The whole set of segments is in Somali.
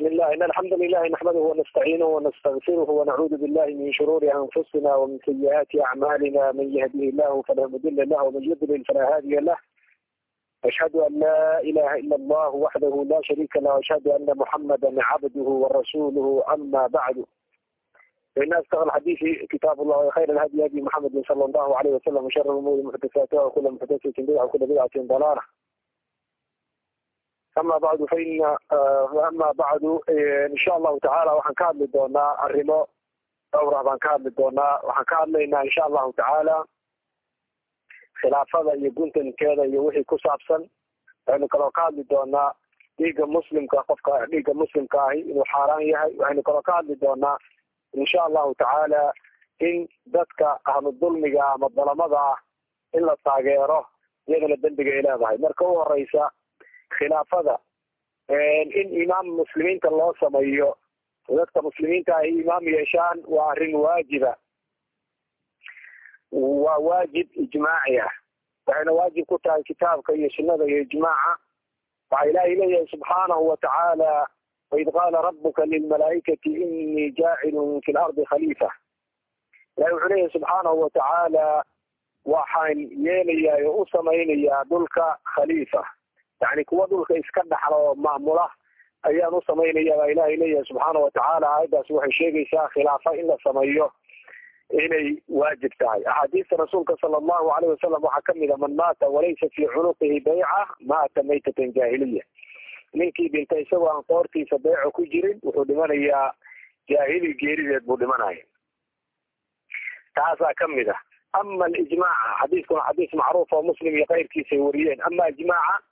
بسم الله إن الحمد لله نحمده ونستعينه ونستغفره ونعوذ بالله من شرور أنفسنا ومن سيئات أعمالنا. من يهده الله فلا مضل له ومن يضلل فلا هادي له. أشهد أن لا إله إلا الله وحده لا شريك له وأشهد أن محمدا عبده ورسوله. أما بعد فإن أصدق الحديث كتاب الله وخير الهدي هدي محمد صلى الله عليه وسلم وشر الأمور محدثاتها وكل محدثة بدعة وكل بدعة ضلالة. ama bacdu fa ina ama bacdu in sha allahu tacaala waxaan ka hadli doonaa arrimo dhowra baan ka hadli doonaa waxaan ka hadlaynaa in sha allahu tacaala khilaafada iyo guntankeeda iyo wixii ku saabsan waxaynu kaloo ka hadli doonaa dhiigga muslimka qofka dhiigga muslimka ahi inuu xaaraan yahay waxaynu kaloo ka hadli doonaa insha allahu tacaala in dadka ahlu dulmiga ama dalamada ah in la taageero iyadana dembiga ay leedahay marka u horeysa khilaafada. In imaam muslimiinta loo sameeyo dadka muslimiinta ay imaam yeeshaan waa arrin waajiba waa waajib ijmaaci ah. Waxayna waajib ku tahay kitaabka iyo sunnada iyo ijmaaca. Waxaa ilaahay leeyahay subxaanahu watacaala waid qaala rabuka lilmalaa'ikati inii jaacilun fi lardi khaliifa. Ilahi wuxuu leeyahay subxaanahu watacaala waxaan yeelayaa oo u samaynayaa dhulka khaliifa yani kuwa dhulka iska dhaxla oo maamula ayaan u samaynaya baa ilahay leeyahay subxaana watacaala aayaddaas waxay sheegaysaa khilaafa in la sameeyo inay waajib tahay. Axaadiista rasuulka sala allahu alayh wasalam waxaa ka mid a man maata walaysa fii cunuqihi bayca maata maytatan jaahiliya. Ninkii dhintay isagoo aan qoortiisa beyco ku jirin wuxuu dhimanayaa jaahili geerideed buu dhimanaya taasaa ka mid ah. Ama alijmaaca xadiiskuna xadiis macruuf oo muslim iyo keyrkiisa ay wariyeen. Ama ijmaaca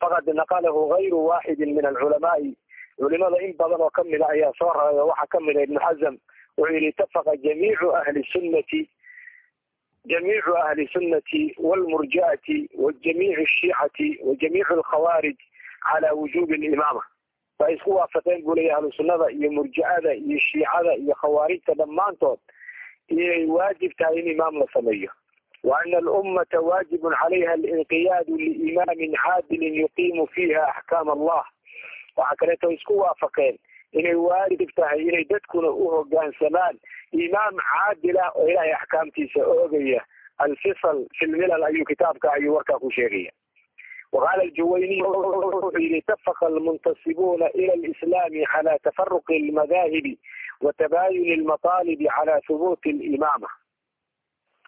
فقد نقله غير واحد من العلماء. علماء إن بضن وكمل أي أصوار وحا كمل ابن حزم؟ وإن اتفق جميع أهل السنة جميع أهل السنة والمرجعة وجميع الشيعة وجميع الخوارج على وجوب الإمامة. فإذ هو فتين يا أهل السنة يا مرجعة يا شيعة يا خوارج تدمانتون إيا واجب تعين إمام لصميه وأن الأمة واجب عليها الانقياد لإمام عادل يقيم فيها أحكام الله. وحكرته اسكو وافقين. إني وارد تهي إني دتكون قان سمان إمام عادل وإلهي تيسا أوغية. الفصل في الملل أي كتاب كأي وركة شيخية وقال الجويني لتفق المنتصبون إلى الإسلام على تفرق المذاهب وتباين المطالب على ثبوت الإمامة.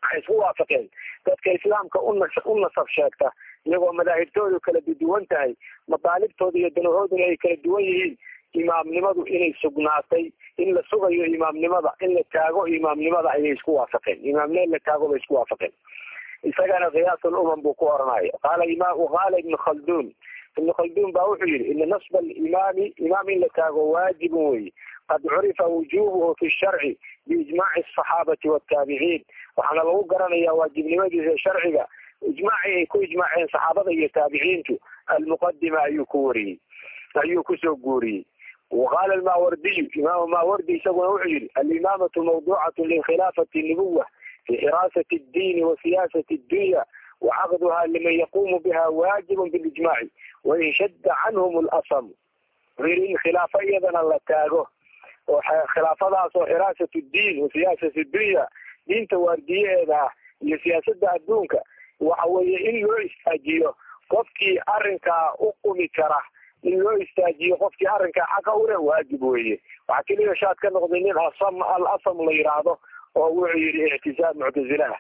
Waxay isku waafaqeen dadka islaamka u nasab sheegta iyagoo madaahibtoodu kala duwan tahay mataalibtooda iyo danahooduna ay kala duwan yihiin imaamnimadu inay sugnaatay in la sugayo imaamnimada in la taago imaamnimada ayay isku waafaqeen imaamnimo in la taago bay isku waafaqeen isagana kiyaas lumam buu ku oranaya qaala qaala ibnu khaldun ibnu khaldun ba wuxuu yihi ina nasba alimaami imaam in la taago waajibun weye qad curifa wujubuhu fi sharci biijmaaci asaxaabati wataabiciin waxaana lagu garanaya waajibnimadiisa sharciga. Ijmaacii ay ku ijmaaceen saxaabada iyo taabiciintu almuqadima ayuu ku wariyey ayuu ku soo guuriyey. Waqaala almawardiyu imaamu mawardi isaguna wuxuu yihi alimaamatu mawducatu likhilaafati nubuwa fi xiraasati اdiini wa siyaasati اdunya wacaqduha liman yaqumu biha waajibun bilijmaaci wain shadda canhum lasam wuxuu yihi in khilaafo iyadana la taago oo khilaafadaas oo xiraasat diin wa siyaasat dunya diinta waardiyaheeda ah iyo siyaasada adduunka waxa weeye in loo istaajiyo qofkii arrinkaa u qumi kara in loo istaajiyo qofkii arrinkaa xaqa ule waajib weeye. Waxaa keliya shaad ka noqday nin asam al asam la yidhaahdo oo wuxuu yihi ictisaab muctazilaah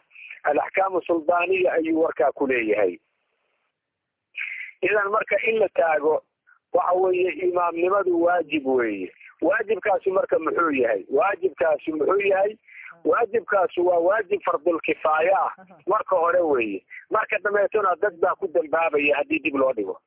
alaxkaamu suldaaniya ayuu warkaa ku leeyahay. Idan marka in la taago waxa weeye imaamnimadu waajib weeye. Waajibkaasi marka muxuu yahay? Waajibkaasi muxuu yahay waajibkaasu waa waajib fardulkifaaya ah. Marka hore weeye marka dambeetona dad baa ku dambaabaya haddii dib loo dhigo.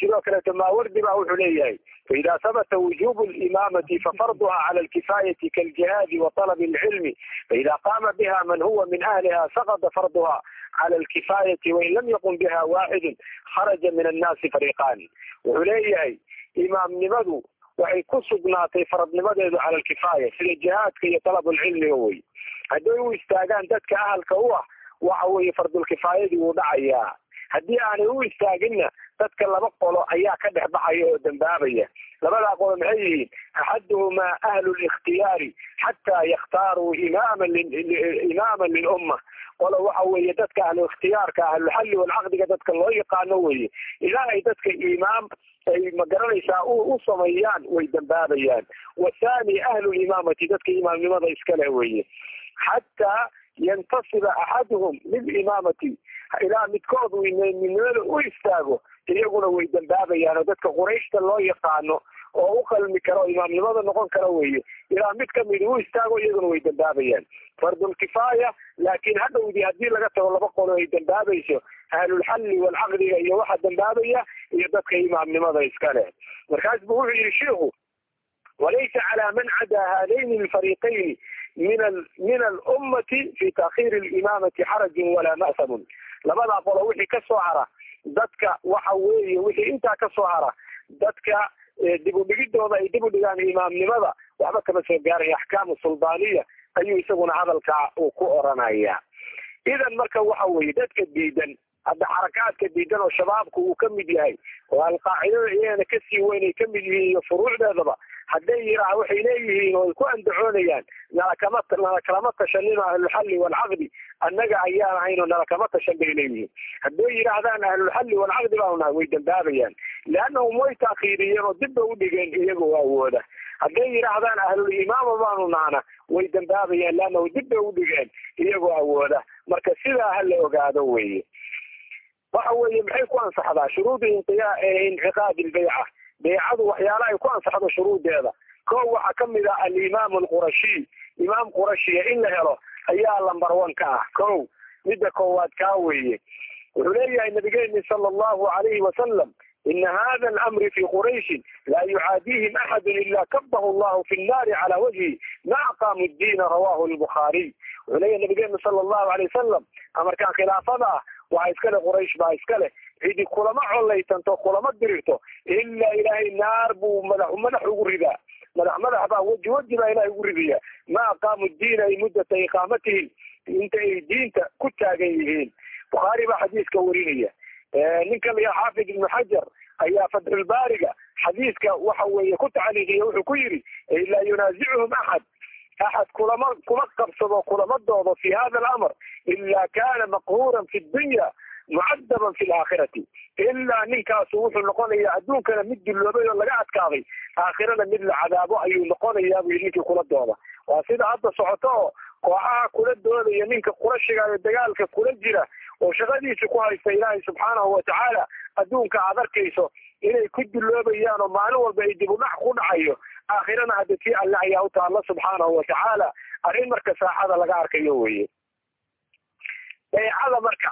Sidoo kaleeto maawardi ba wuxuu leeyahay faida habata wujubu limaamati fafarduha cala alkifaayati kaljihaadi wa talabi alcilmi faida qaama biha man huwa min ahliha saqada farduha cala alkifaayati wain lam yaqum biha waaxidun kharaja min annaasi fariiqaani wuxuu leeyahay imaamnimadu waxay ku sugnaatay faradnimadeedu cala alkifaaya sida jihaadka iyo talabulcilmiga wey. Hadday u istaagaan dadka ahalka u ah waxa weeye fardulkifaayadii wuu dhacayaa haddii aanay u istaaginna dadka laba qolo ayaa ka dhex baxaya oo dambaabaya. Labadaa qolo maxay yihiin? Axaduhumaa ahlu likhtiyaari xataa yakhtaaruu imaaman imaaman lilumma qolo waxa weeye dadka ahlu ikhtiyaarka ahluxalli walcaqdiga dadka loo yaqaano weye ilaa ay dadka imaam ay ma garanaysaa u sameeyaan way dambaabayaan. Wathani ahlu limaamati dadka imaamnimada iskale weye xataa yantasiba axaduhum lilimaamati ilaa midkood midnimada u istaago iyaguna way dambaabayaan. Oo dadka qurayshta loo yaqaano oo u qalmi karo imaamnimada noqon kara weye ilaa mid ka mid u istaago iyaguna way dambaabayaan fardulkifaaya laakiin hadhowdii haddii laga tago laba qolo ay dambaabayso ahlulxalli walcaqdiga iyo waxa dambaabaya iyo dadka imaamnimada iska leh markaas bu wuxuu yihi shiku walaysa calaa man cadaa haadayni lfariiqayni min min alummati fi taakhiiri limaamati xarajun walaa ma'samun. Labadaa qolo wixii ka soo hara dadka waxa weeye wixii intaa ka soo hara dadka dib u dhigidooda ay dib u dhigaan imaamnimada waxba kama soo gaaraya axkaamu suldaaniya ayuu isaguna hadalkaa uu ku oranaya idan marka waxa weeye dadka diidan hadda xarakaadka diidan oo shabaabku uu ka mid yahay oo alqaacidada iyagana ka sii weyn ay ka mid yihiin iyo furuucdeedaba hadday yiraah waxay leeyihiin oo ay ku andacoonayaan nalakama nala kalama tashanino ahlulxalli walcaqdi annaga ayaan ahayn oo nala kama tashan bay leeyihiin. Hadday yidhaahdaan ahlulxalli walcaqdi baanu nahay way dambaabayaan. Leannahum way taakhiiriyeen oo dib ba u dhigeen iyagoo awooda hadday yidhaahdaan ahlul imaama baanu nahna way dambaabayaan leannahu dib u dhigeen iyagoo awooda marka sidaa ha la ogaado weye waxa weeye maxay ku ansaxdaa? Shuruudu inciqaadi lbayca baycadu waxyaala ay ku ansaxdo shuruudeeda ko waxaa ka mid ah alimaam alqurashiy imaam qurashiya in la helo ayaa lambar one ka ah. Ko midda koowaad kaa weeye. Wuxuu leeyahay nabigeeni sala allahu alayhi wasalam ina hada alamri fi qurayshin laa yucaadihim axadu ila kabahu allahu fi nnaari cala wajhi ma aqaamu diina rawahu lbukhaariy wuxuu leeyahay nabigeena sala allahu alay wasalam amarkaan khilaafada ah waxaa iskale quraysh baa iskale. Cidi kulama collaytanto kulama dirirto. Ilaa ilaahay naar buu madax madax ugu ridaa. Madax madax baa weji weji baa ilahay ugu ridaya ma aqaamu diina ay muddata iqaamatihim inta ay diinta ku taagan yihiin. Bukhaari baa xadiiska warinaya. Ninka la yaha xaafid ibnu xajar ayaa fatxulbaariga xadiiska waxa weeye ku tacliiqiya wuxuu ku yidhi laa yunaasicuhum axad axad kulama kuma qabsado kulama doodo fi hada alamr ila kana maqhuuran fi dunya mucadaban fi laakhirati ilaa ninkaasu wuxuu noqonayaa adduunkana mid dulloobay oo laga adkaaday aakhirada mid la cadaabo ayuu noqonayaa bu ninkii kula dooda waa sida hadda socoto oo kooxaha kula doodaya ninka qurashiga ee dagaalka kula jira oo shaqadiisa ku haysta ilaahay subxaanahu watacaala adduunka aad arkayso inay ku duloobayaan oo maalin walba ay dib u dhac ku dhacayo aakhirana hadda tii alle ayaa u taalla subxaanahu watacaala arrin marka saaxada laga arkayo weye baycada marka.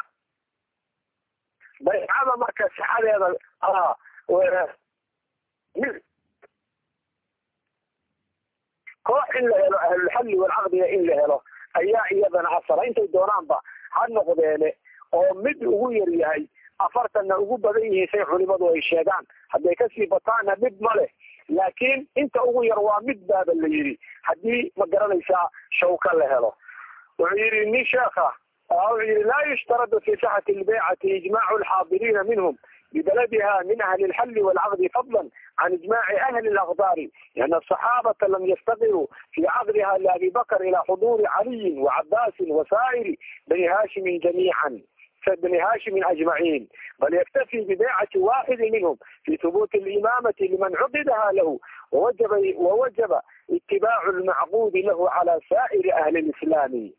Baycada marka sixadeeda koox in la helo ahlulxalli walcaqdiga in la helo ayaa iyadana asala intay doonaanba ha noqdeene oo mid ugu yar yahay afartanna ugu badan yihiin say culimadu ay sheegaan hadday kasii bataanna dhib ma leh laakiin inta ugu yar waa mid baaba la yidhi haddii ma garanaysaa shawka la helo wuxuu yidhi nin sheekha wuxuu yidhi laa yushtaradu fi sixati lbaycati ijmaacu alxaadiriina minhum ببلدها من أهل الحل والعقد فضلا عن إجماع أهل الأقدار لأن الصحابة لم يفتقروا في عقدها لأبي بكر إلى حضور علي وعباس وسائر بني هاشم جميعا بني هاشم أجمعين بل يكتفي ببيعة واحد منهم في ثبوت الإمامة لمن عقدها له ووجب, ووجب اتباع المعقود له على سائر أهل الإسلام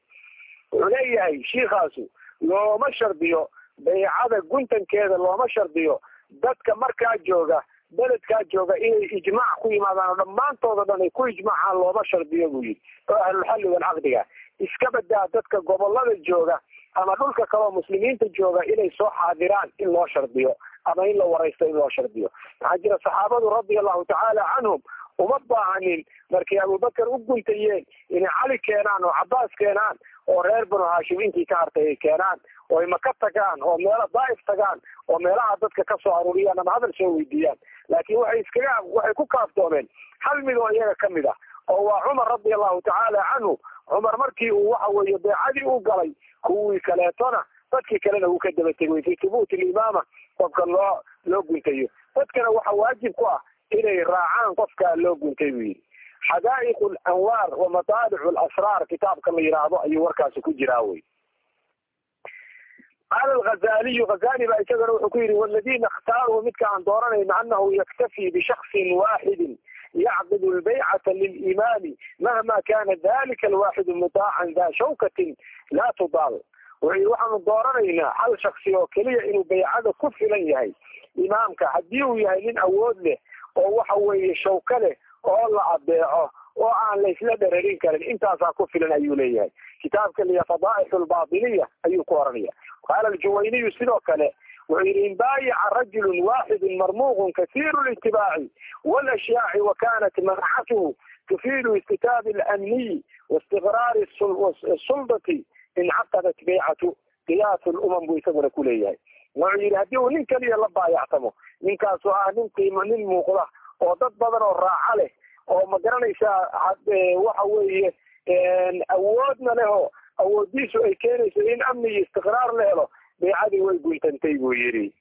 عليه شيخاسو لو ما شربيو baycada guntankeeda looma shardiyo dadka markaa jooga beledkaa jooga inay ijmaac ku yimaadaan oo dhammaantooda dhan ay ku ijmaacaan looma shardiyo buu yidhi oo ahlulxalli walcaqdiga iska badaa dadka gobolada jooga ama dhulka kaleo muslimiinta jooga inay soo xaadiraan in loo shardiyo ama in la waraysto in loo shardiyo. Maxaa jira saxaabadu radia allahu tacaala canhum uma baahanin markay abubakar u guntayeen inay cali keenaan oo cabaas keenaan oo reer banu haashim intii ka hartay ay keenaan oo ay maka tagaan oo meelo daa'if tagaan oo meelaha dadka ka soo aruuriyaan ama hadal soo weydiiyaan. Laakiin waxay iskaga waxay ku kaaftoomeen hal mid oo iyaga ka mid ah oo waa cumar radia allahu tacaala canhu. Cumar markii uu waxa weeye beecadii u galay kuwii kaleetona dadkii kalena uu ka daba tegay fi thubuuti alimaama qofka loo loo guntayo dadkana waxa waajib ku ah inay raacaan qofka loo guntay buu yidhi xadaa'iq alanwaar wa mataalic alasraar kitaabka la yidhaahdo ayuu warkaasi ku jiraa wey qaala alghazaliyu ghazali baa isagana wuxuu ku yidhi waladina اkhtaaruu midka aan dooranayno anahu yaktafi bishaksin waaxidin yacqid lbaycata lilimaami mahma kana dalika alwaaxidu mutaacan da shawkatin laa tudaal yidhi waxaanu dooranaynaa hal shaksi oo keliya inuu baycada ku filan yahay. Imaamka haddii uu yahay nin awood leh oo waxa weeye shawka leh oo la adeeco oo aan laysla dherarin karin intaasaa ku filan ayuu leeyahay. Kitaabka liya fadaaix lbaatiniya ayuu ku oranaya qaala aljuwayniyu sidoo kale wuxuu yidhi in baayaca rajulu waaxidun marmuuqun kasiiru litibaaci walashyaci wa kanat manacatuhu tufiidu istitaabi alamniyi waistiqraari suldati incaqadat baycatu qiyaas lumam buu isaguna ku leeyahay. Wuxuu yidhi haddii uu nin keliya la baayactamo ninkaasu ah nin qiimo nin muuqda oo dad badan oo raaca leh oo ma garanaysaa waxa weeye awoodna leho awoodiisu ay keenayso in amni iyo istiqraar la helo baycadii way guntantay buu yidhi.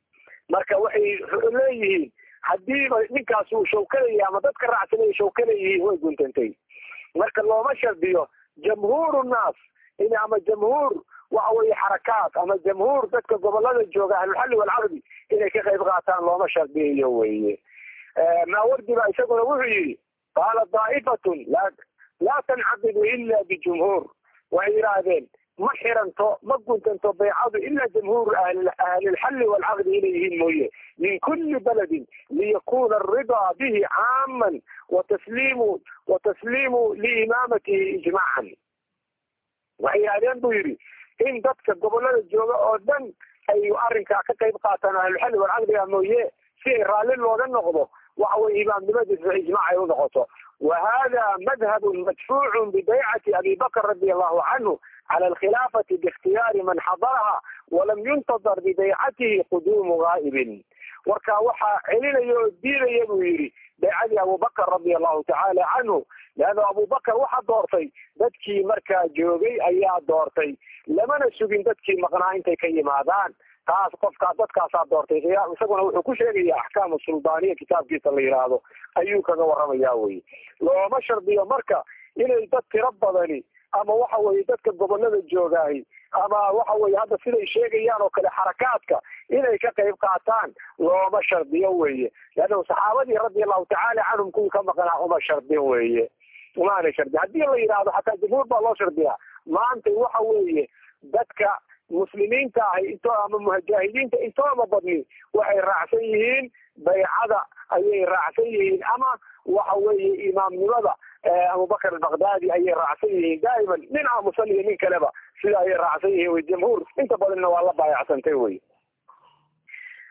Marka waxay leeyihiin hadiiba ninkaas uu shawkaleyahy ama dadka raacsanay shawkaleyihiin way guntantay marka looma shardiyo jamhuur nnaas in ama jamhuur waxa weeye xarakaat ama jamhuur dadka gobollada jooga ahlulxalli walcaqdi inay ka qayb qaataan looma shardiyayo weye maawardi baa isaguna wuxuu yidhi qaala daa'ifatun laa tancaqidu ila bijumhuur waxay yidhaahdeen ma xiranto ma guntanto baycadu ila jamhuur ahlilxalli walcaqdi inay yihiin mooye min kuli baladin liyakuna aridaa bihi caaman watasliimu watasliimu liimaamatihi ijmaacan waxay yidhahdeen buu yidhi in dadka gobollada jooga oo dhan ay arrinkaa ka qayb qaataan ahlulxalli walcaqdiga mooye si ay raalli looga noqdo waxa weye imaamnimadiisa ijmaac ay u noqoto wa hada madhabun madfuucun bibaycati abi bakr radi allahu canhu cala alkhilaafati biikhtiyaari man xadaraha walam yuntadar bibaycatihi quduumu gaa'ibin warkaa waxaa celinaya oo diidaya buu yidhi baycadii abubakr radi allahu tacaala canhu leanna abubakar waxaa doortay dadkii markaa joogay ayaa doortay. Lamana sugin dadkii maqnaa intay ka yimaadaan. Taas qofkaa dadkaasaa doortay. Isaguna wuxuu ku sheegaya axkaamu suldaaniya kitaabkiisa la yidhaahdo ayuu kaga warramaya weye looma shardiyo marka inay dad tiro badani ama waxa weye dadka gobollada joogaay ama waxa weye hadda siday sheegayaan oo kale xarakaadka inay ka qayb qaataan looma shardiyo weye leanna saxaabadii radi allahu tacaala canhum kuwii ka maqnaa uma shardin weye umaana shardi haddii la yidhaahdo xataa jamhuur baa loo shardiyaa. Maanta waxa weeye dadka muslimiinta ahi into ama mujaahidiinta intooma badni waxay raacsan yihiin baycada ayay raacsan yihiin ama waxa weeye imaamnimada abubakar albakdaadi ayay raacsan yihiin daa'iman nin aamusan iyo nin kaleba sida ayay raacsan yihiin wy jamhuur. Inta badanna waa la baayacsantay wey.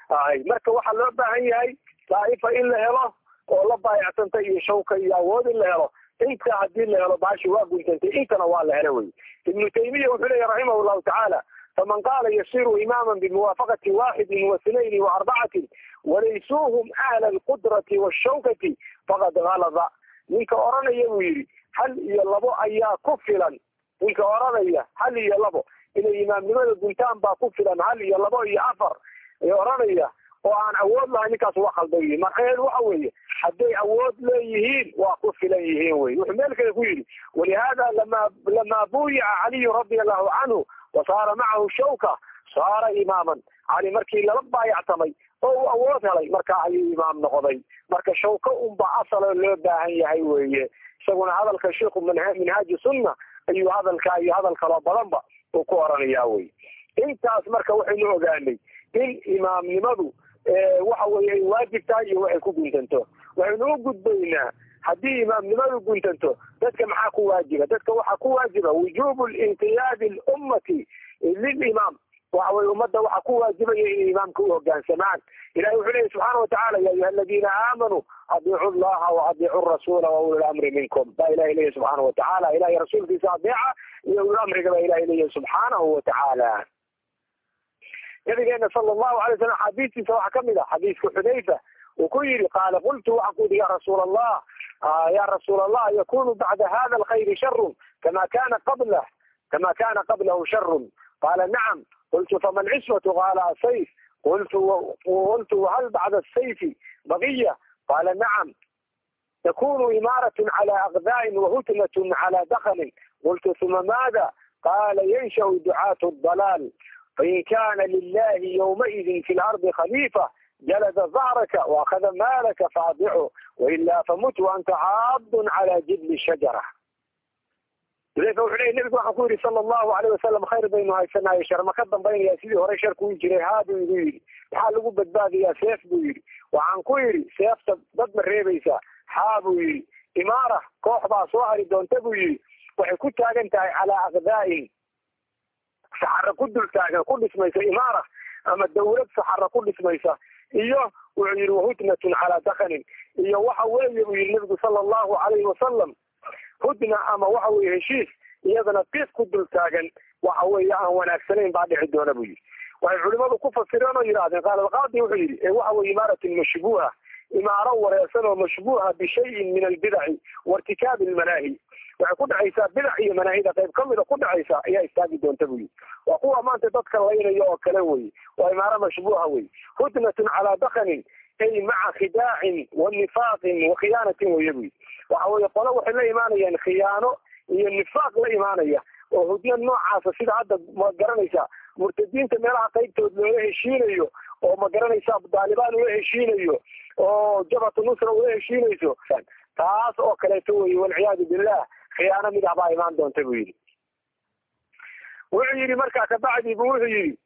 Ay marka waxaa loo baahan yahay daa'ifa in la helo oo la baayacsantay iyo shawka iyo awood in la helo inta haddii la helo baashi waa guntantay intana waa la helo wey. Ibnu taymiya wuxuu leeya raximah llahu tacaala faman qaala yasiru imaama bimuwaafaqati waaxidin wasinayni waarbacatin walaysuuhum ahla alqudrati washawkati faqad galada ninka oranaya buu yidhi hal iyo labo ayaa ku filan. Ninka oranaya hal iyo labo. Inay imaamnimada guntaan baa ku filan hal iyo labo iyo afar. Oranaya oo aan awood lahayn ninkaas waa khaldan yihiin marxaheedu waxa weeye hadday awood leeyihiin waa ku filan yihiin wey wuxuu meel kale ku yidhi walihada lama lama buyica caliyu radia allahu canhu wa saara macahu shawka saara imaaman. Cali markii lala baayactamay oo uu awood helay. Markaa ayuu imaam noqday. Marka shawka unba asalo loo baahan yahay weeye. Isaguna hadalka sheikhu minhaaji sunna ayuu hadalkaa iyo hadal kaloo badanba uu ku oranayaa wey intaas marka waxaynu ogaanay in imaamnimadu waxa weye ay waajib tahay iyo waxay ku guntanto. Waxaynu u gudbaynaa haddii imaamnimadu guntanto dadka maxaa ku waajiba? Dadka waxaa ku waajiba wujubu linqiyaadi lummati lilimaam waxa weye ummadda waxaa ku waajibaya inay imaamka u hogaansamaan ilahi wuxuu leeyahy subxaana watacala ya ayuha aladiina aamanuu adiicu llaha waadiicu rasuula wa uli lamri minkum. Baa ilahi leeyahy subxaana watacala ilahay rasuulkiisa adeeca iyo ulamriga baa ilahi leeyahy subxaanahu watacaala nabigeena sala allahu alay slam xadiistiisa waxaa ka mid ah xadiiska xudayfa uu ku yidhi qaala qultu waxaan ku yidhi ya rasuul allah ya rasuul allah yakunu bacda hada alkhayri sharun kama kana qablah kama kana qablahu sharun qaala nacam qultu fama lcismatu qaala asayf qultu qultu wahal bacda asayfi baqiya qaala nacam takunu imaaratun cala aqdaa'in wahutmatun cala dakhanin qultu uma maada qaala yanshau ducaatu dalaal fain kana lilahi ywmaidin fi lardi khalifa jalada zahraka waakhada maalaka faadicu wailaa famut waanta caabdun cala jibli shajara udayfa wuxuu leya nebigu waxaan ku yidhi sala allahu alayh wasalam khayr baynu haysanayo shar ma ka dambaynaya sidii hore sharku u jiray haa buu igu yidhi. Maxaa lagu badbaadayaa seef buu yidhi. Waxaan ku yidhi seefta dad ma reebaysaa haa buu yidhi. Imaara koox baa soo hari doonta buu yidhi. Waxay ku taagan tahay calaa aqdaa'in saxaro ku dul taagan ku dhismaysa imaara ama dawlad saxaro ku dhismaysa. Iyo wuxuu yidhi wahudnatun calaa dakanin iyo waxa weeye buu yidhi nebigu sala allahu alayhi wasalam hudna ama waxa weye heshiis iyadana qiif ku dul taagan waxa weeye aan wanaagsanayn baa dhici doona buu yidhi. Waxay culimadu ku fasireen oo yidhahdeen qaala alqaadi wuxuu yidhi ee waxa weye imaaratun mashbuuha imaaro wareersan oo mashbuuha bishayin min albidaci wairtikaabi almanaahi. Waxay ku dhacaysaa bidac iyo manaahida qayb kamida ku dhacaysa ayaa istaagi doonta buu yidhi. Waa kuwa maanta dadka laynaya oo kale weye waa imaaro mashbuuha wey hudnatun calaa dakanin ay maca khidaacin wa nifaaqin wa khiyaanatin weye buu yidhi waxa weye qole waxay la imaanayaan khiyaano iyo nifaaq la imaanaya. Oo hudna noocaasa sida hadda ma garanaysaa murtadiinta meelaha qaybtood loola heshiinayo oo ma garanaysaa daalibaan ula heshiinayo oo jabhatu nusra ula heshiinayso. Taas oo kaleeto weye walciyaadu billah khiyaano midah baa imaan doonta buu yidhi. Wuxuu yidhi markaa kabacdi bu wuxuu yidhi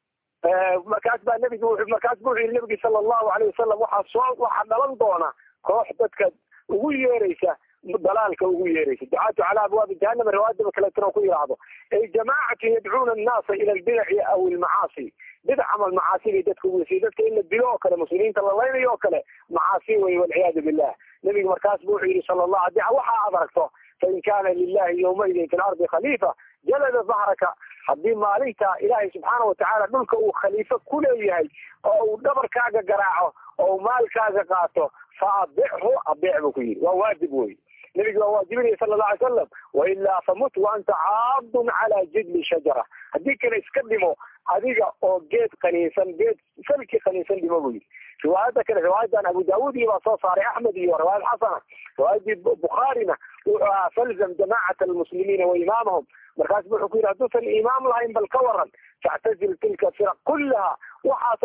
markaas baa nebigu markaas bu wuxuu yidhi nebigi sala allahu alayh wasalam waxaa soo waxaa dhalan doona koox dadka ugu yeeraysa dalaalka ugu yeeraysa ducaatu calaa abwaabi jahanama riwaayadaba kaleetana ku yidhaahdo ay jamaacatu yadcuuna annaasa ila albidaci aw almacaasi. Bidac ama almacaasi bay dadka ugu yesay dadka in la dilo oo kale muslimiinta la laynayo oo kale macaasi weye walciyaadu billah nebigu markaas bu wuxuu yidhi sala allah adi waxa aad aragto fain kana lilahi yawmaidin fi lardi khaliifa jalada dahraka haddii maalinta ilaahay subxaana watacaala dhulka uu khaliifo ku leeyahay oo uu dhabarkaaga garaaco oo maalkaaga qaato fa abichu abic buu ku yidhi. Waa waajib wey nebigu waa waajibinaya sala alla alay salam wailaa famut wa anta caabdun cala jidli shajara haddii kale iska dhimo adiga oo geed qaniinsan geed salki qaniinsan dhimo buu yidhi riwaayada kale riwaayadan abu daawud iyo baa soo saaray axmed iyo riwaayad xasana riwaayadii bukhaarina wuxuu ahaa falzam jamacat almuslimiina wa imaamahum markaas wuxuu ku yidhi hadduusan imaam lahayn bal ka waran factazil tilka firaq kullaha waxaas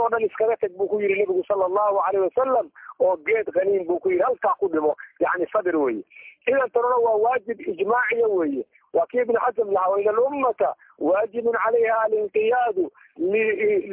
idan tanuna waa waajib ijmaaciya weeye waa kii ibnu xasam lahaa wain alummata waajibun calayha alinqiyaadu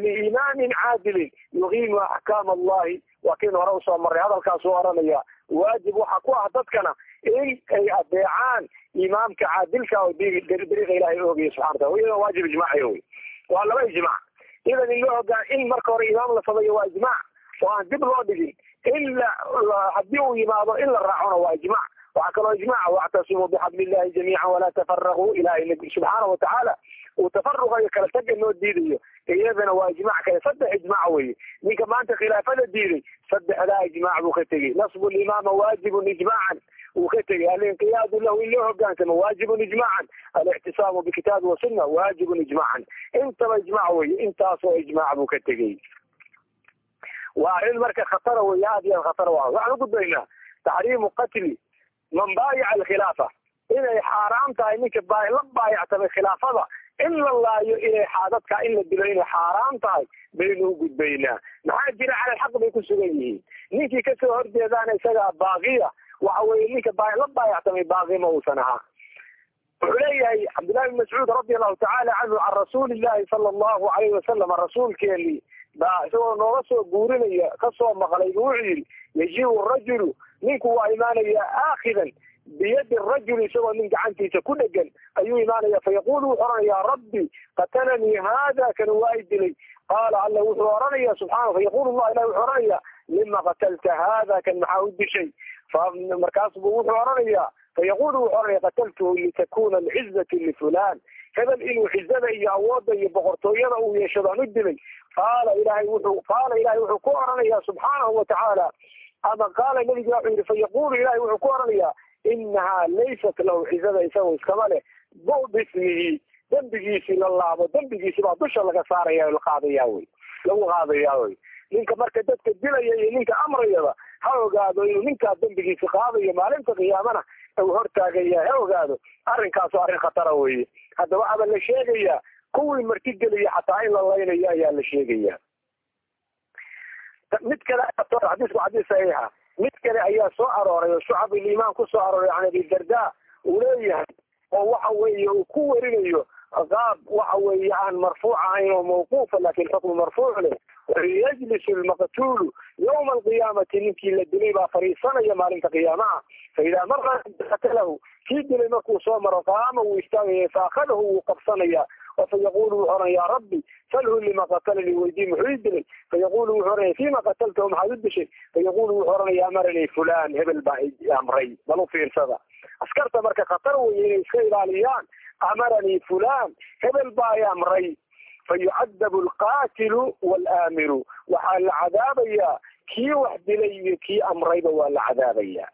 liimaamin caadilin yuqiimu axkaam allahi waa kiin hore u soo marray hadalkaasuu oranaya waajib waxaa ku ah dadkana in ay adeecaan imaamka caadilka oo dariiqa ilahay oogaya subxana wataala iyadan waajib ijmaaciya wey waa laba ijmac idan in loo hogaan in marka hore imaam la sameeyo waa ijmac oo aan dib loo dhigin in la haddii uu yimaado in la raacona waa ijmac waxaa kaloo ijmaca wactasimuu bixablillahi jamiica walaa tafaraquu ilahay subxaana watacaala uu tafaruqa iyo kala taga noo diidayo iyadana waa ijmac kale saddex ijmac weye ninka maanta khilaafada diiday saddexdaa ijmac buu ka tegey nasbu limaama waajibun ijmacan uu ka tegey alinqiyaadu lahu in loo hogaansamo waajibun ijmacan alictisaamu bikitaabi wasuna waajibun ijmacan intaba ijmac weye intaasoo ijmac buu ka tegey waa arrin marka khatara wey aad iyo aad khatara wa waxaan ugudbaynaa taxriimu qatli man baayaca alkhilaafa. Inay xaaraam tahay ninka la baayactamay khilaafada in la laayo inay dadka in la dilo inay xaaraam tahay baynu u gudbaynaa. Maxaa jira cala alxaq bay ku sugan yihiin. Ninkii ka soo horjeedaana isagaa baaqiya waxa weye ninka la baayactamay baaqi ma uusan ahaa. Wuxuu leeyahay cabdillahi bin mascuud radi allahu tacala canhu can rasuuli llahi sala allahu alayhi wasalam rasuulkeeni baa isagoo nooga soo guurinaya ka soo maqlay wuxuu yidhi yajibu rajulu ninku waa imaanaya aakhidan biyadi rajuli isagoo nin gacantiisa ku dhegan ayuu imaanaya fayaqulu wuxuu oranaya rabbi qatalanii hada kan waa i dilay. Qaala alla wuxuu oranaya subxaana fayaqulu llah ilah wuxuu oranaya lima qatalta hada kan maxaa u dishay? Markaas bu wuxuu oranaya fayaqulu wuxuu oranaya qataltuhu litakuna alcizatu lifulan hebel inuu cizada iyo awooda iyo boqortooyada uu yeeshado aan u dilay qaala ilahay wuxuu qaala ilahay wuxuu ku oranaya subxaanahu watacaala ama qaala nabiga wuxuu yihi fayaqulu ilahay wuxuu ku oranayaa inahaa laysat lahu cizada isagoo iskama leh bismihi dembigiisii la laabo dembigiisi baa dusha laga saaraya la qaadaya wey lagu qaadaya wey ninka marka dadka dilaya iyo ninka amrayaba ha ogaado inuu ninkaa dembigiisa qaadayo maalinta qiyaamana uu hortaagaya ha ogaado arrinkaasu arrin khatara weeye hadda waxaaba la sheegayaa kuwii martigeliya xataa in la laynayo ayaa la sheegaya. Mid kale xadiisku xadiis saxiixa mid kale ayaa soo arooray oo shucab ilimaan ku soo arooray can abi darda uu leeyahay oo waxa weeye uu ku werinayo qaab waxa weeye aan marfuuc ahayn oo mawquufa laakin xukmu marfuuc leh. Yajlisu lmaqtuulu yawma alqiyaamati. Ninkii la dilay baa fariisanaya maalinta qiyaamaha faidaa mara qatalahu kii dilay markuu soo maro qaama wuu istaagaya faakadahu wuu qabsanaya fayaqulu wuxu oran ya rabbi salhu lima qatalanii weydii muxuu i dilay fayaqulu wuxuu oranaya fima qataltahu maxaad u dishay fayaqulu wuxuu oranaya amaranii fulan hebel baa amray bal u fiirsada askarta marka khatar weye inay iska ilaaliyaan amaranii fulan hebel baa i amray fayucadabu alqatilu walaamiru waxaa la cadaabayaa kii wax dilay iyo kii amrayba waa la cadaabaya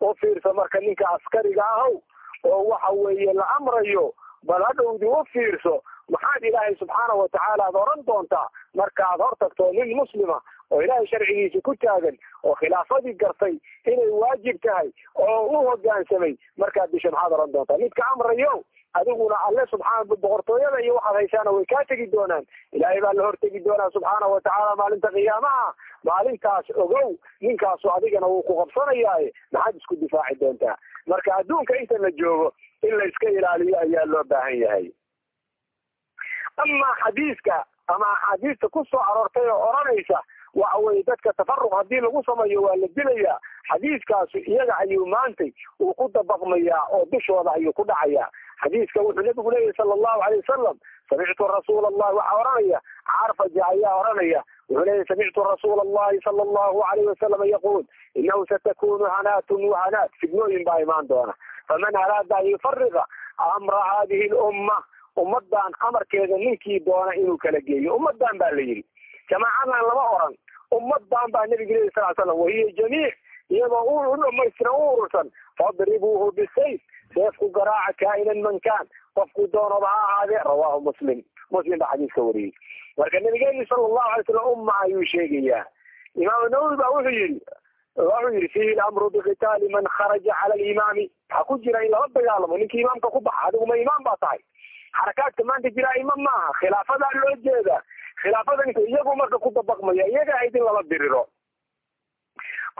oo fiirsa marka ninka askariga ahow oo waxa weeye la amrayo bal hadhowdi u fiirso maxaad ilaahay subxaana watacaala ad oran doontaa? Markaad hor tagto nin muslima oo ilaahay sharcigiisa ku taagan oo khilaafadii gartay inay waajib tahay oo u hogaansamay markaad disha maxaad oran doontaa? Midka amrayo adiguna alle subxaana boqortooyada iyo waxaad haysaana way kaa tegi doonaan. Ilaahay baa la hortegi doonaa subxaana watacaala maalinta qiyaamaha maalintaas ogow ninkaasu adigana wuu ku qabsanayaaye maxaad isku difaaci doontaa? Marka adduunka inta la joogo in la iska ilaaliyo ayaa loo baahan yahay. Amaa xadiiska ama axaadiista ku soo aroortay oo odhanaysa waxa weye dadka tafaruq haddii lagu sameeyo waa la dilayaa. Xadiiskaasu iyaga ayuu maantay uu ku dabaqmayaa oo dushooda ayuu ku dhacayaa. Xadiiska wuxuu nabigu leeyahy sala allahu alay wasalam samictu rasuula allahi waxaa odhanaya. Carfaja ayaa odhanaya wuxuu leeyahy samictu rasuula allahi sala allahu alayh wasalam yaquul inahu satakunu hanaatun wahanaat fidnooyin baa imaan doona faman araada an yufariqa amra hadihi lumma ummadan amarkeeda ninkii doona inuu kala geeyo ummadan baa la yidhi jamaacadan lama oran ummadan baa nabiga lehi sal slam wahiya jamiic iyadoo u dhamaystiran u urursan fadribuuhu bisayf seefku garaaca kaa'inan man kaan qofku doonaba ha ahaadee rawaahu muslim muslim baa xadiiska wariyey marka nabigeeni sala allahu alay slam umma ayuu sheegayaa. Imaamu nawowi ba wuxuu yihi wuxuu yihi fihi lamru biqitaali man kharaja cala alimaami. Waxaa ku jira in lala dagaalamo ninkii imaamka ku baxa adiguma imaam baa tahay. Xarakaadka maanta jiraa imam maaha khilaafadaa loo jeeda khilaafadan iyagu marka ku dabaqmaya iyaga ahayd in lala diriro.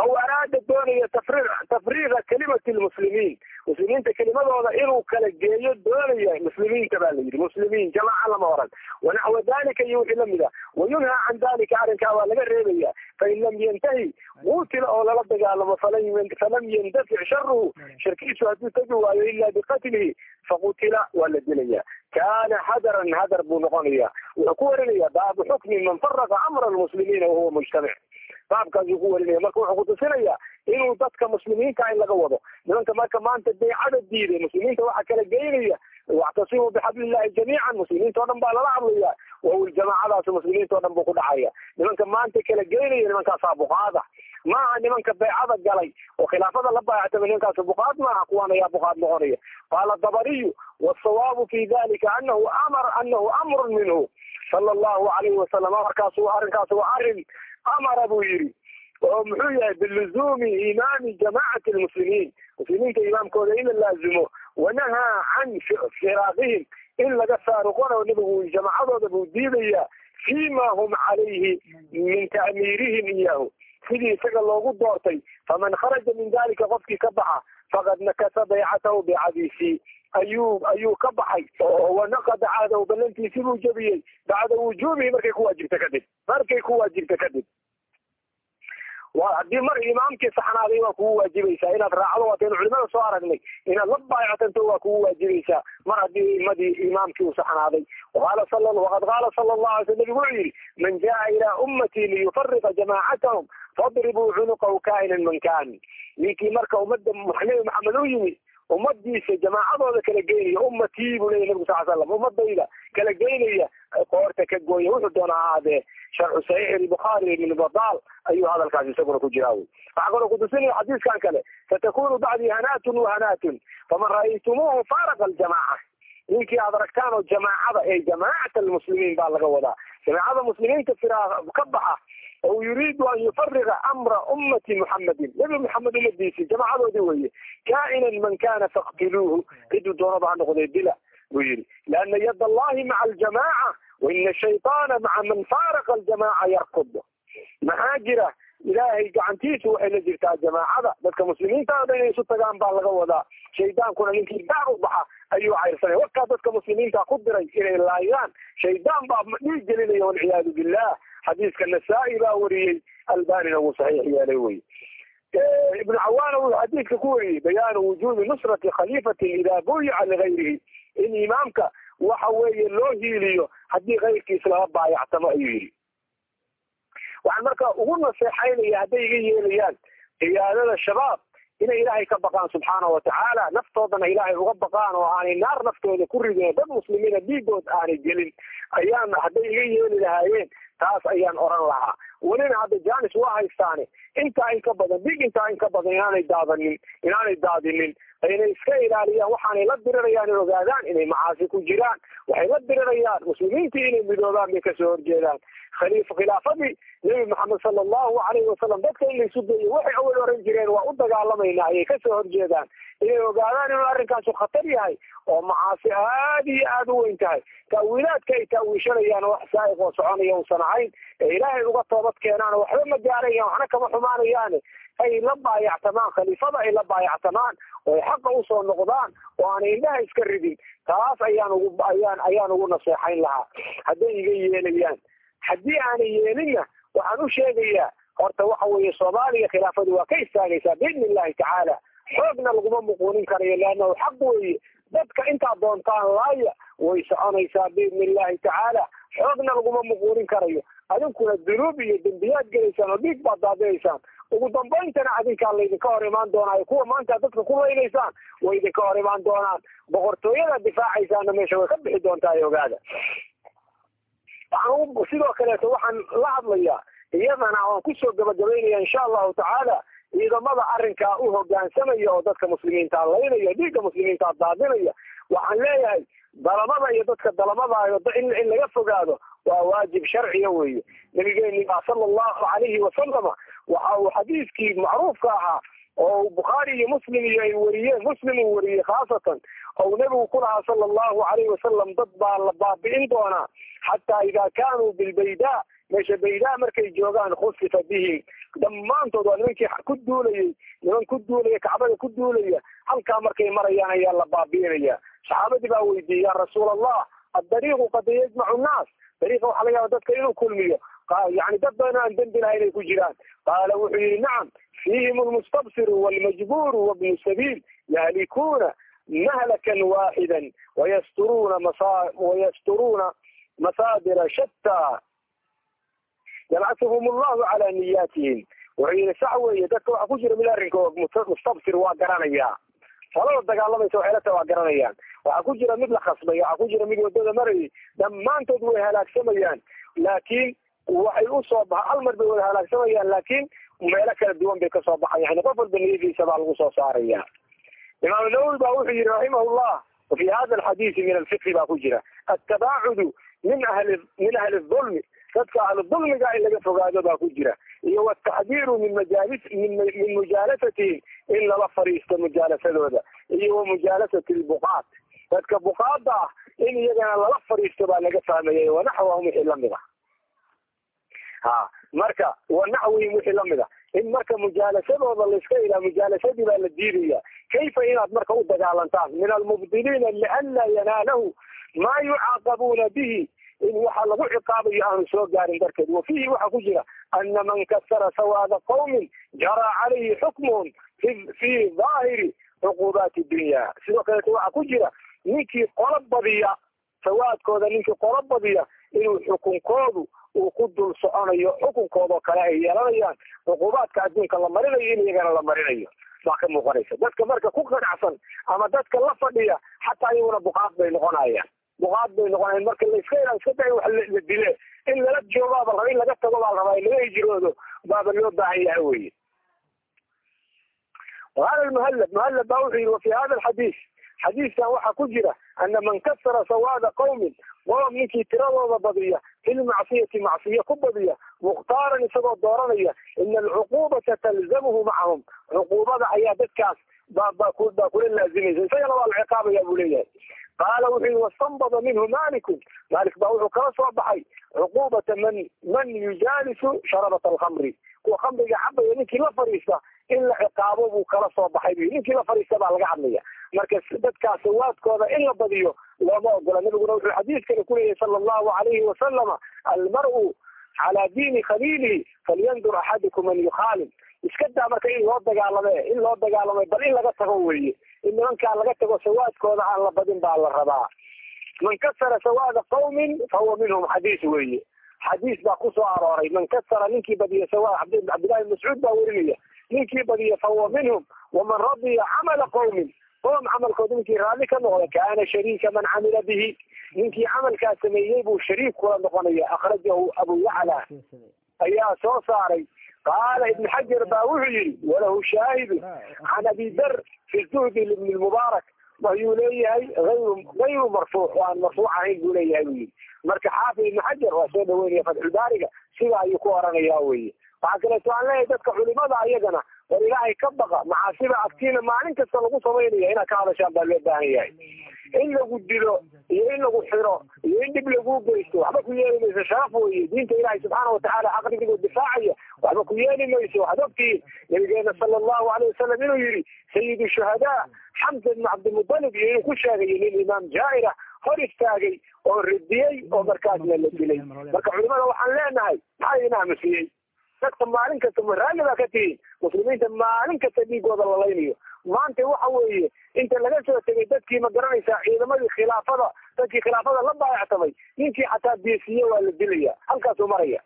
Aw araada doonaya tafri tafriiqa kalimati lmuslimiin muslimiinta kelimadooda inuu kala geeyo doonaya muslimiinta baa la yidhi muslimiin jamaaca lama oran. Wanaxwa dalika iyo wixii la mid a wayunhaa can dalika arrinkaa waa laga reebaya fain lam yantahi qutila oo lala dagaalamo falam yandafic sharuhu sharkiisu hadduu tegi waayo ila biqatlihi faqutila waa la dilaya kana hadaran hadar buu noqonaya wuxuu ku warinaya baabu xukmi man faraqa amra lmuslimiina wahuwa mujtamic baabkaasuu ku warinaya. Marka wuxuu kutusinaya inuu dadka muslimiinta in laga wado. Nimanka marka maanta beecada diiday muslimiinta waxa kala geynaya wactasimuu bixablillahi jamiican muslimiinta o dhan baa lala hadlaya wawl jamaacadaas muslimiinta o dhan buu ku dhacaya. Nimanka maanta kala geynaya nimankaasaa buqaada maaha nimanka beecada galay oo khilaafada la baayactama nimankaas buqaad maaha kuwan ayaa buqaad noqonaya. Qaala dabariyu wasawaabu fi dalika anahu amar anahu amrun minhu. Sala allahu alayhi wasalam amarkaas arrinkaas waa arrin amara buu yidhi oo muxuu yahay biluzuumi imaami jamaacati lmuslimiin muslimiinta imaamkooda in la laazimo wanahaa can firaaqihim in laga faaruqona nabigu jamaacadooda buu diidaya fima hum calayhi min ta'miirihim iyahu sidii isaga loogu doortay faman kharaja min dalika qofkii ka baxa faqad nakasa baycatahu bicadiisii ayuu ayuu ka baxay. Wanaqada caadahu ballantiisii buu jebiyey bacda wujuubihi markay ku waajibta kadib. Markay ku waajibta kadib. Wa haddii mar imaamkii saxnaaday waa kugu waajibaysaa inaad raacdo waataynu culimada soo aragnay. Inaad la baayactanto waa kugu waajibaysaa mar haddii imadii imaamkii uu saxnaaday. Qaala waqad qaala sala allahu alay sl nabigu wuxuu yidhi man jaa ilaa ummatii liyufariqa jamaacatahum fadribuu cunuqahu kaa'inan man kaan ninkii marka ummadda nabi maxamed u yimi ummadiisa jamaacadooda kala geynaya ummatii buu leya nabigu sal slam ummadayda kala geynaya qoorta ka gooya wuxuu doona ahaadee sharxu saxiix albukhaari ibn badaal ayuu hadalkaas isaguna ku jiraa wy waxaa kaloo kutusinaya xadiiskan kale satakunu bacdii hanaatun wahanaatun faman ra'aytumuuhu faaraqa aljamaaca. Ninkii aad aragtaan oo jamaacada ee jamaacat almuslimiin baa laga wadaa. Jamaacada muslimiinta firaa ka baxa ou yuriidu an yufariqa amra ummati muxamadin nebi moxamed ummadiisi jamacadoodii weye kaa'inan man kana faqtiluuhu ciduu doonaba ha noqday dila buu yihi liana yad allahi maca aljamaca waina shayطaana maca man faaraqa aljamaca yarkud maxaa jira? Ilaahay gacantiisu waxay la jirtaa jamaacada. Dadka muslimiinta o dhan isu tagaan baa laga wadaa. Shaydaankuna ninkii daar u baxa ayuu cayrsanay warkaa dadka muslimiinta ku diray inay laayaan shaydaan baa dhiig gelinaya walciyaadu billah xadiiska nasaa-i baa wariyey albanina wuu saxiix yeelay wey. Ibnu cawaana wuxuu xadiidka ku wariyey bayaanu wujuubi nusrati khaliifatin idaa buyica ligayrihi. In imaamka waxa weeye loo hiiliyo haddii kayrkiis laga baayactamo ayuu yihi waxaan marka ugu naseexaynaya hadday iga yeelayaan ciyaadada shabaab inay ilaahay ka baqaan subxaana watacaala naftoodana ilaahay uga baqaan oo aanay naar naftooda ku ridin dad muslimiina dhiigood aanay gelin ayaan hadday iga yeeli lahaayeen taas ayaan oran lahaa. Welina hadda janis waa haystaane intaa in ka badan dig intaa in ka badan inaanay daadanin inaanay daadinin inay iska ilaaliyaan waxaanay la dirirayaan ogaadaan inay macaasi ku jiraan waxay la dirirayaan muslimiintii inay midoobaan bay ka soo horjeedaan khaliif khilaafadii nebi maxamed sala allahu alayhi wasalam dadka in laysu geeyo waxay awal oran jireen waa u dagaalamayna ayay ka soo horjeedaan. Inay ogaadaan inuu arrinkaasu khatar yahay oo macaasi aad iyo aada u weyn tahay. Taawiilaadka ay taawiishanayaan wax saa'iq oo soconaya uusan ahayn ee ilaahay uga toobad keenaan waxba ma gaarayaan waxna kama xumaanayaane. Ay la baayactamaan khaliifada ay la baayactamaan oo ay xaqa u soo noqdaan oo aanay indhaha iska ridin. Taas ayaan ugu ayaan ayaan ugu naseexayn lahaa. Hadday iga yeelayaan haddii aanay yeelinna waxaan u sheegayaa horta waxa weeye soomaaliya khilaafadu waa ka istaagaysaa biidni illahi tacaala. Xoogna laguma muquunin karayo leannahu xaq weeye. Dadka intaad doontaan laaya way soconaysaa biidni illahi tacaala. Xoogna laguma muquunin karayo. Adinkuna dunuub iyo dembiyaad gelaysaan oo dhiig baad daadinaysaan ugu dambayntana adinkaa laydinka hor imaan doonaayo. Kuwa maanta dadka ku laynaysaan way idinka hor imaan doonaan. Boqortooyada difaacaysaana meesha way ka bixi doontaa ogaada sidoo kaleeto waxaan la hadlayaa iyadana waan ku soo gabagabaynaya insha allahu tacaala ciidamada arrinkaa u hogaansamaya oo dadka muslimiinta laynaya dhiigga muslimiinta daadinaya. Waxaan leeyahay dalamada iyo dadka dalamadayo in laga fogaado waa waajib sharciya weeye. Nabigeeni baa sala allahu calayhi wasalama waxa uu xadiiskii macruufka ahaa oo bukhaari iyo muslim iyo ay wariyeen muslim uu wariyey khaasatan ou nebigu ku lahaa sala allahu calayhi wasalam dad baa la baabi'in doonaa xataa idaa kaanuu bilbaydaa meesha baydaa markay joogaan khusifa bihim. Dhammaantood waa nimankii ku duulayay niman ku duulaya kacbada ku duulaya halkaa markay marayaan ayaa la baabi'inaya. Saxaabadii baa weydiiyey ya rasuul allah addariiqu qad yajmacu nnaas. Dariiqa waxaa laga yaaba dadka inuu kulmiyo yani dad badan aan dembi lahayn ay ku jiraan qaala wuxuu yihi nacam fiihim almustabsiru walmajbuuru wabnu sabiil yahlikuuna mahlakan waaxidan wayasturuuna wayasturuuna masaadira shataa yabcasuhum allahu calaa niyaatihim wuxuu yihi sax weeye dadka waxaa ku jira mid arrinkood mustabsir waa garanayaa falada dagaalamaysa waxay la tahay waa garanayaan waxaa ku jira mid la khasbay waxaa ku jira mid waddada marayay dhammaantood way halaagsamayaan laakiin waxay u soo ba hal mar bay wada halaagsamayaan laakiin meelo kala duwan bay ka soo baxayan yani qof walba niyadiisa baa lagu soo saaraya imaam nawowi ba wuxuu yihi raximahullah wafi hada alxadiisi min alfiqhi baa ku jira attabaacudu min ahli min ahli dulmi dadka ahlu dulmiga in laga fogaado baa ku jira. Iyo wataxdiiru min majaalis min mujaalasatihim in lala fariisto mujaalasadooda iyo wa mujaalasati lbuqaat dadka buqaada ah in iyagana lala fariisto baa laga fahmayay wanaxwahum wixii la mid ah ha marka wanaxwihim wixii la mid ah. In marka mujaalasadooda laiska ilaa mujaalasadii baa la diidaya kayfa inaad marka u dagaalantaan? Min almubdiliina lianlaa yanaalahu maa yucaaqabuuna bihi. In waxa lagu ciqaabayo aanu soo gaarin darteed wa fiihi waxaa ku jira ana man kasara sawaada qawmin jaraa calayhi xukmuhum fi daahiri cuquubaati dunya sidoo kaleeto waxaa ku jira ninkii qolo badiya sawaadkooda ninkii qolo badiya inuu xukunkoodu uu ku dul soconayo xukunkoodao kale ay yeelanayaan cuquubaadka adduunka la marinayo in iyagana la marinayo. Baa ka muuqanaysa. Dadka marka ku qanacsan ama dadka la fadhiya xataa iyaguna buqaad bay noqonayaan. Buqaad bay noqonayan marka laiska ila iska day wax la dile. In lala joogaaba raba in laga tago baa rabaa in laga hijroodo baaba loo baahan yahay weye qaala muhallab muhallab baa wuxuu yihi wafi hada alxadiis xadiiskan waxaa ku jira ana man kasara sawaada qawmin qoom ninkii tiradooda badiya filmacsiyati macsiya ku badiya mukhtaaran isagoo dooranaya ina alcuqubata talzamuhu macahum cuquubada ayaa dadkaas baa kula laazimaysa isagana waa la ciqaabaya buu leeyahay qaala wuxuu yihi wastanbada minhu malikun malik baa wuxuu kala soo baxay cuqubata kuwa khamriga cabaya ninkii la fadhiista in la ciqaabo buu kala soo baxay bu ninkii la fadhiista baa laga hadlaya marka dadkaas sawaadkooda in la badiyo looma ogola nabiguna wuxuu xadiiskana kuleeyahay sala allahu alayhi wasalama almar-u calaa diini khaliilihi falyandur axadukum man yukhaalin. Iska daa marka in loo dagaalame in loo dagaalamay bal in laga tago weye in nimankaa laga tago sawaadkooda aan la badin baa la rabaa. Man kasara sawaada qawmin fahuwa minhum xadiis weeye xadiis baa ku soo arooray man kasara ninkii badiya sawaad cabdillahi mascuud baa werinaya ninkii badiya fahuwa minhum waman radiya camala qawmin qoom camalkooda ninkii raalli ka noqda kaana shariika man camila bihi ninkii camalkaa sameeyey buu shariik kula noqonaya akhrajahu abu yacla ayaa soo saaray qaala ibn xajar baa wuxuu yihi walahu shaahidun can abi dar fi zuhdi ibn mubaarak ayuu leeyahay ayru gayru marfuuc o aan marfuuc ahayn buu leeyahay buu yihi marka xaafid ibn xajar waa soo dhaweynaya fatxulbaariga sida ayuu ku oranaya weye waxaa kaleeto aan leeyahay dadka culimada ayagana war ilaahay ka baqa macaasiba agtiina maalin kasta lagu samaynaya inaad ka hadashaan baa loo baahan yahay in lagu dilo iyo in lagu xiro iyo in dhib lagu geysto waxba ku yeeli mayso sharaf weye diinta ilaahay subxaana watacaala aqridigoo difaacaya waxba ku yeeli mayso waxaad ogtihiin nabigeena sala allahu alayh wasalam inuu yihi sayid shuhadaa xamsa ibn cabdimudalib iyo inuu ku sheegayo nin imaam jaaira hor istaagay oo radiyey oo markaasna la dilay. Marka culimada waxaan leenahay maxaa idin aamusiyey dadka maalin kasta raalli baa ka tihiin muslimiinta maalin kasta dhiigooda lalaynayo maanta waxa weeye inta laga soo tegay dadkii ma garanaysaa ciidamadii khilaafada dadkii khilaafada la baayactamay ninkii xataa beesiye waa la dilaya halkaasuu maraya.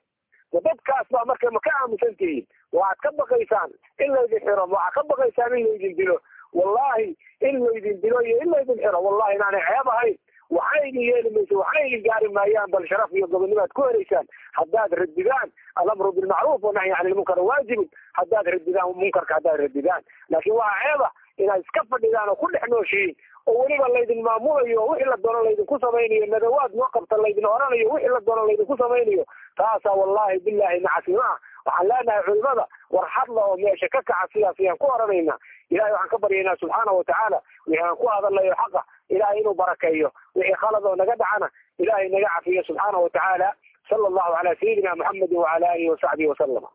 Dadkaas baa marka ma ka aamusan tihiin waxaad ka baqaysaan in laydin xiro waxaad ka baqaysaan in laydin dilo. Wallahi in laydin dilo iyo in laydin xiro wallahi inaanay ceeb ahayn waxay idin yeeli mayso waxay idin gaari maayaan bal sharaf iyo gobonnimaad ku helaysaan haddaad radidaan alamru bilmacruuf wanahyi can ilmunkar waajibun haddaad radidaan munkarka haddaad radidaan laakiin waa ceeba inaad iska fadhidaan oo ku dhex nooshihiin oo weliba laydin maamulayo wixii la doono laydinku samaynayo nadawaad noo qabta laydin oranayo wixii la doono laydinku samaynayo taasaa wallahi billahi nacasimaa waxaan leenahay culimada war hadla oo meesha ka kaca sidaas ayaan ku oranaynaa ilahay waxaan ka baryaynaa subxaana watacaala wixii aan ku hadalayo xaqa ilahay inuu barakeeyo. Wixii khalad oo naga dhacana ilahay naga cafiyo subxaana watacaala sala allahu calaa sayidina muxamedi wacala alihi wasaxbihi wasalama